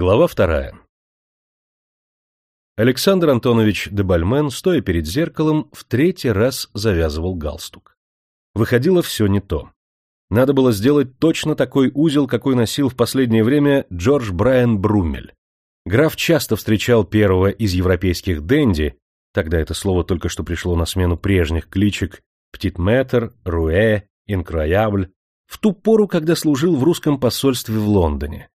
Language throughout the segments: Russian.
Глава вторая. Александр Антонович де Бальмен, стоя перед зеркалом, в третий раз завязывал галстук. Выходило все не то. Надо было сделать точно такой узел, какой носил в последнее время Джордж Брайан Брумель. Граф часто встречал первого из европейских денди, тогда это слово только что пришло на смену прежних кличек «Птитметр», «Руэ», «Инкроябль», в ту пору, когда служил в русском посольстве в Лондоне.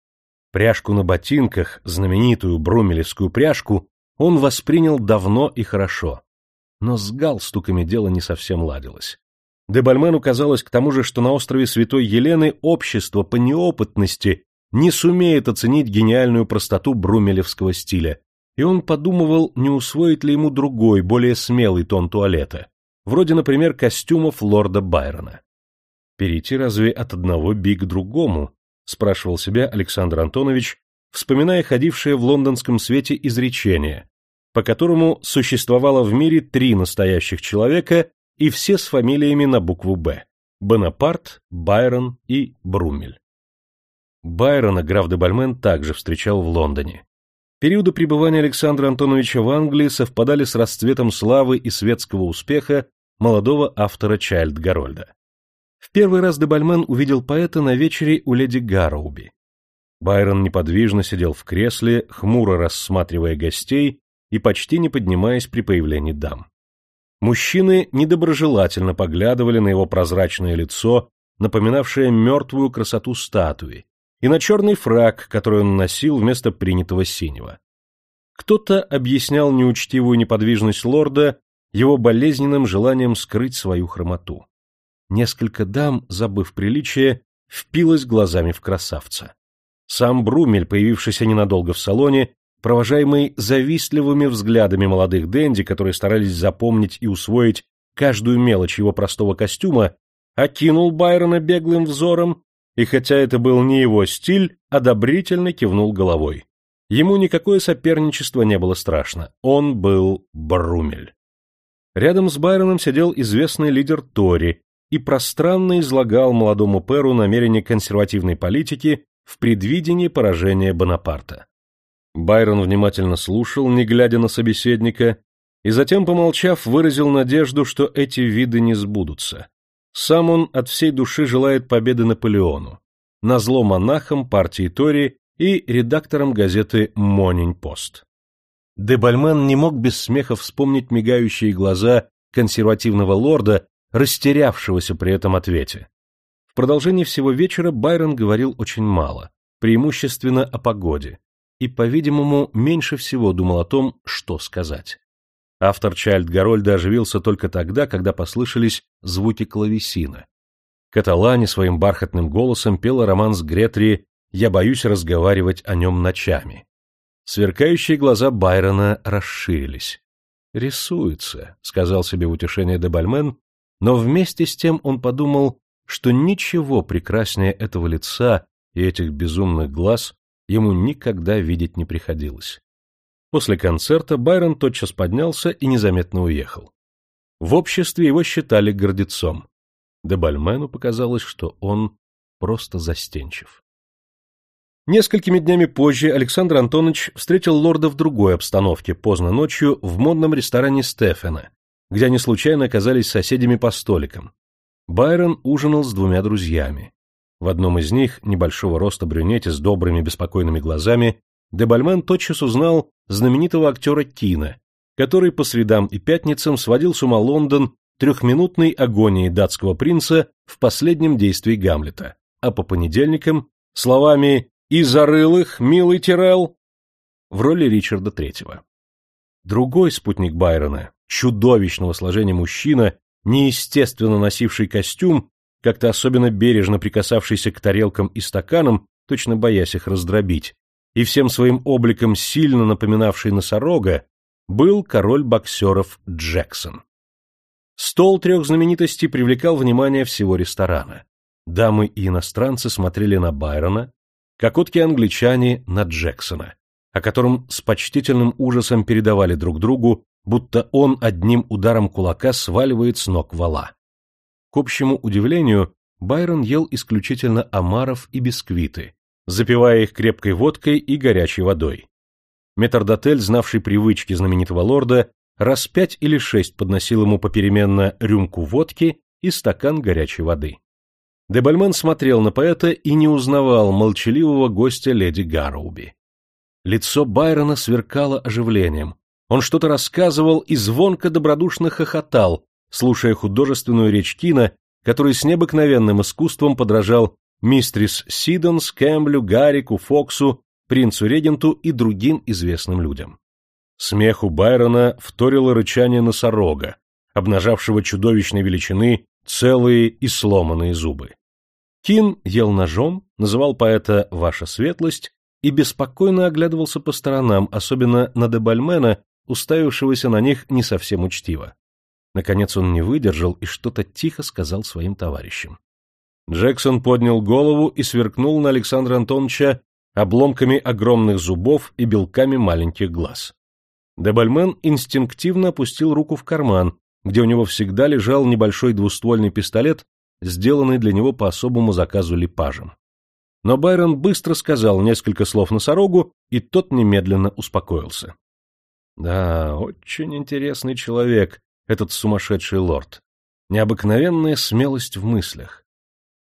Пряжку на ботинках, знаменитую брумелевскую пряжку, он воспринял давно и хорошо. Но с галстуками дело не совсем ладилось. Дебальмену казалось к тому же, что на острове Святой Елены общество по неопытности не сумеет оценить гениальную простоту брумелевского стиля, и он подумывал, не усвоить ли ему другой, более смелый тон туалета, вроде, например, костюмов лорда Байрона. Перейти разве от одного би к другому, — спрашивал себя Александр Антонович, вспоминая ходившее в лондонском свете изречение, по которому существовало в мире три настоящих человека и все с фамилиями на букву «Б» — Бонапарт, Байрон и Брумель. Байрона граф де Бальмен также встречал в Лондоне. Периоды пребывания Александра Антоновича в Англии совпадали с расцветом славы и светского успеха молодого автора Чайльд Гарольда. В первый раз Дебальмен увидел поэта на вечере у леди Гарроуби. Байрон неподвижно сидел в кресле, хмуро рассматривая гостей и почти не поднимаясь при появлении дам. Мужчины недоброжелательно поглядывали на его прозрачное лицо, напоминавшее мертвую красоту статуи, и на черный фраг, который он носил вместо принятого синего. Кто-то объяснял неучтивую неподвижность лорда его болезненным желанием скрыть свою хромоту. Несколько дам, забыв приличие, впилась глазами в красавца. Сам Брумель, появившийся ненадолго в салоне, провожаемый завистливыми взглядами молодых денди, которые старались запомнить и усвоить каждую мелочь его простого костюма, окинул Байрона беглым взором и, хотя это был не его стиль, одобрительно кивнул головой. Ему никакое соперничество не было страшно. Он был Брумель. Рядом с Байроном сидел известный лидер Тори, и пространно излагал молодому Перу намерения консервативной политики в предвидении поражения Бонапарта. Байрон внимательно слушал, не глядя на собеседника, и затем, помолчав, выразил надежду, что эти виды не сбудутся. Сам он от всей души желает победы Наполеону, назло монахам партии Тори и редакторам газеты «Монинь-Пост». Дебальман не мог без смеха вспомнить мигающие глаза консервативного лорда, растерявшегося при этом ответе. В продолжении всего вечера Байрон говорил очень мало, преимущественно о погоде, и, по-видимому, меньше всего думал о том, что сказать. Автор Чайльд Гарольда оживился только тогда, когда послышались звуки клавесина. Каталани своим бархатным голосом пела роман с Гретри «Я боюсь разговаривать о нем ночами». Сверкающие глаза Байрона расширились. «Рисуется», — сказал себе в утешение Дебальмен, но вместе с тем он подумал, что ничего прекраснее этого лица и этих безумных глаз ему никогда видеть не приходилось. После концерта Байрон тотчас поднялся и незаметно уехал. В обществе его считали гордецом. Дебальмену показалось, что он просто застенчив. Несколькими днями позже Александр Антонович встретил лорда в другой обстановке, поздно ночью, в модном ресторане Стефена, где они случайно оказались соседями по столикам. Байрон ужинал с двумя друзьями. В одном из них, небольшого роста брюнете с добрыми беспокойными глазами, Дебальмен тотчас узнал знаменитого актера Кина, который по средам и пятницам сводил с ума Лондон трехминутной агонией датского принца в последнем действии Гамлета, а по понедельникам словами «И зарылых, милый Тирел» в роли Ричарда Третьего. Другой спутник Байрона, чудовищного сложения мужчина, неестественно носивший костюм, как-то особенно бережно прикасавшийся к тарелкам и стаканам, точно боясь их раздробить, и всем своим обликом сильно напоминавший носорога, был король боксеров Джексон. Стол трех знаменитостей привлекал внимание всего ресторана. Дамы и иностранцы смотрели на Байрона, кокотки-англичане на Джексона, о котором с почтительным ужасом передавали друг другу будто он одним ударом кулака сваливает с ног вала. К общему удивлению, Байрон ел исключительно омаров и бисквиты, запивая их крепкой водкой и горячей водой. Метрдотель, знавший привычки знаменитого лорда, раз пять или шесть подносил ему попеременно рюмку водки и стакан горячей воды. Дебальмен смотрел на поэта и не узнавал молчаливого гостя леди Гарроуби. Лицо Байрона сверкало оживлением. Он что-то рассказывал и звонко добродушно хохотал, слушая художественную речь Кина, который с необыкновенным искусством подражал мистрис Сидонс, Кэмблю, Гаррику, Фоксу, принцу-регенту и другим известным людям. Смеху Байрона вторило рычание носорога, обнажавшего чудовищной величины целые и сломанные зубы. Кин ел ножом, называл поэта «Ваша светлость» и беспокойно оглядывался по сторонам, особенно на Дебальмена, уставившегося на них не совсем учтиво. Наконец он не выдержал и что-то тихо сказал своим товарищам. Джексон поднял голову и сверкнул на Александра Антоновича обломками огромных зубов и белками маленьких глаз. Дебальмен инстинктивно опустил руку в карман, где у него всегда лежал небольшой двуствольный пистолет, сделанный для него по особому заказу липажем. Но Байрон быстро сказал несколько слов носорогу, и тот немедленно успокоился. Да, очень интересный человек, этот сумасшедший лорд. Необыкновенная смелость в мыслях.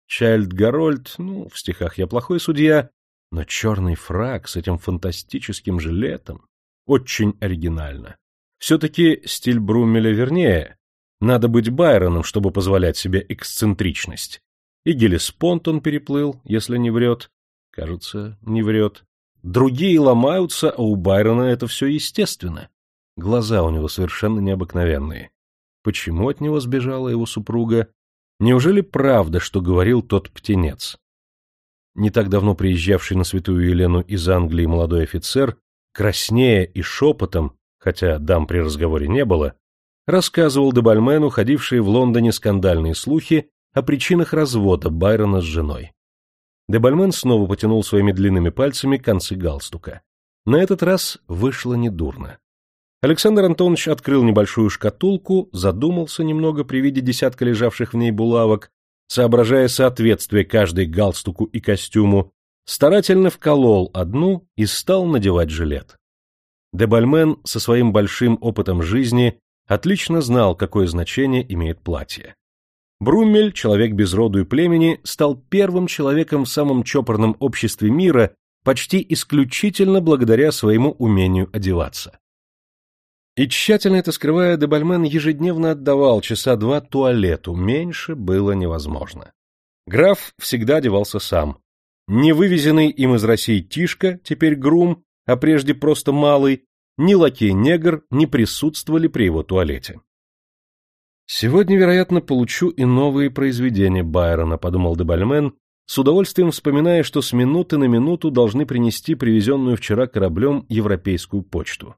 Чайльд Гарольд, ну, в стихах я плохой судья, но черный фраг с этим фантастическим жилетом очень оригинально. Все-таки стиль Бруммеля вернее. Надо быть Байроном, чтобы позволять себе эксцентричность. И Гелеспонт он переплыл, если не врет. Кажется, не врет. Другие ломаются, а у Байрона это все естественно. Глаза у него совершенно необыкновенные. Почему от него сбежала его супруга? Неужели правда, что говорил тот птенец? Не так давно приезжавший на Святую Елену из Англии молодой офицер, краснея и шепотом, хотя дам при разговоре не было, рассказывал Дебальмену ходившие в Лондоне скандальные слухи о причинах развода Байрона с женой. Дебальмен снова потянул своими длинными пальцами концы галстука. На этот раз вышло недурно. Александр Антонович открыл небольшую шкатулку, задумался немного при виде десятка лежавших в ней булавок, соображая соответствие каждой галстуку и костюму, старательно вколол одну и стал надевать жилет. Дебальмен со своим большим опытом жизни отлично знал, какое значение имеет платье. Бруммель, человек без роду и племени, стал первым человеком в самом чопорном обществе мира почти исключительно благодаря своему умению одеваться. И тщательно это скрывая, Дебальмен ежедневно отдавал часа два туалету, меньше было невозможно. Граф всегда одевался сам. Не вывезенный им из России Тишка, теперь грум, а прежде просто малый, ни лакей-негр не присутствовали при его туалете. «Сегодня, вероятно, получу и новые произведения Байрона», — подумал Дебальмен, с удовольствием вспоминая, что с минуты на минуту должны принести привезенную вчера кораблем европейскую почту.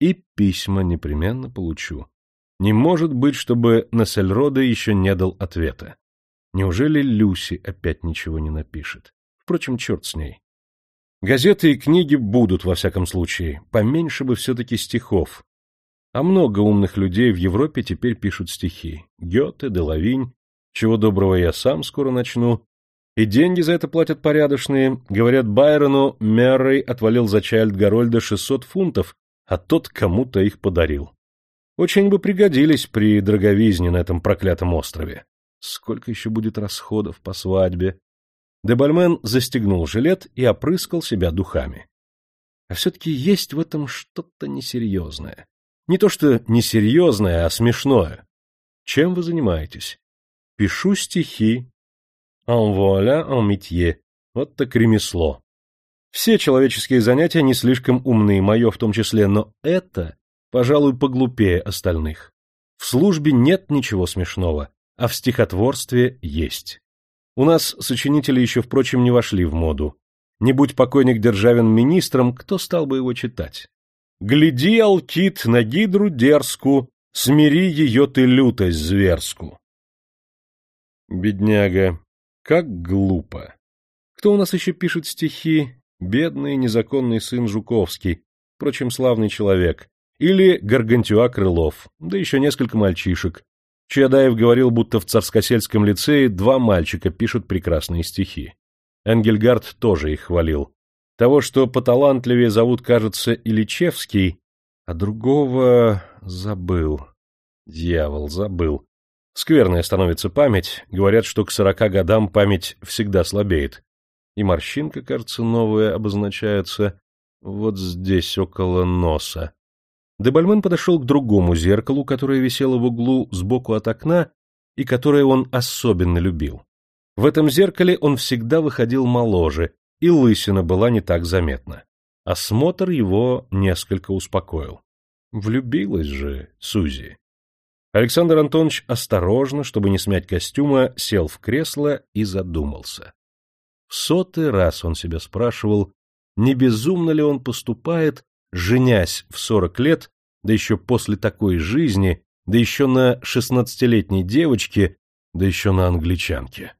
И письма непременно получу. Не может быть, чтобы Нассельроде еще не дал ответа. Неужели Люси опять ничего не напишет? Впрочем, черт с ней. Газеты и книги будут, во всяком случае. Поменьше бы все-таки стихов. А много умных людей в Европе теперь пишут стихи. Гёте, Делавинь. Чего доброго я сам скоро начну. И деньги за это платят порядочные. Говорят, Байрону Меррей отвалил за Чайльд Гарольда 600 фунтов а тот кому-то их подарил. Очень бы пригодились при дороговизне на этом проклятом острове. Сколько еще будет расходов по свадьбе? Дебальмен застегнул жилет и опрыскал себя духами. А все-таки есть в этом что-то несерьезное. Не то что несерьезное, а смешное. Чем вы занимаетесь? Пишу стихи. En voilà en métier. Вот так ремесло. Все человеческие занятия не слишком умные, мое в том числе, но это, пожалуй, поглупее остальных. В службе нет ничего смешного, а в стихотворстве есть. У нас сочинители еще, впрочем, не вошли в моду. Не будь покойник Державин министром, кто стал бы его читать? «Гляди, Алкит, на гидру дерзку, смири ее ты лютость зверску». Бедняга, как глупо. Кто у нас еще пишет стихи? бедный незаконный сын Жуковский, впрочем, славный человек, или Гаргантюа Крылов, да еще несколько мальчишек. Чаядаев говорил, будто в Царскосельском лицее два мальчика пишут прекрасные стихи. Энгельгард тоже их хвалил. Того, что поталантливее зовут, кажется, Ильичевский, а другого забыл. Дьявол, забыл. Скверная становится память. Говорят, что к сорока годам память всегда слабеет. И морщинка, кажется, новая обозначается вот здесь, около носа. Дебальмен подошел к другому зеркалу, которое висело в углу сбоку от окна и которое он особенно любил. В этом зеркале он всегда выходил моложе, и лысина была не так заметна. Осмотр его несколько успокоил. Влюбилась же Сузи. Александр Антонович осторожно, чтобы не смять костюма, сел в кресло и задумался. В сотый раз он себя спрашивал, не безумно ли он поступает, женясь в сорок лет, да еще после такой жизни, да еще на шестнадцатилетней девочке, да еще на англичанке.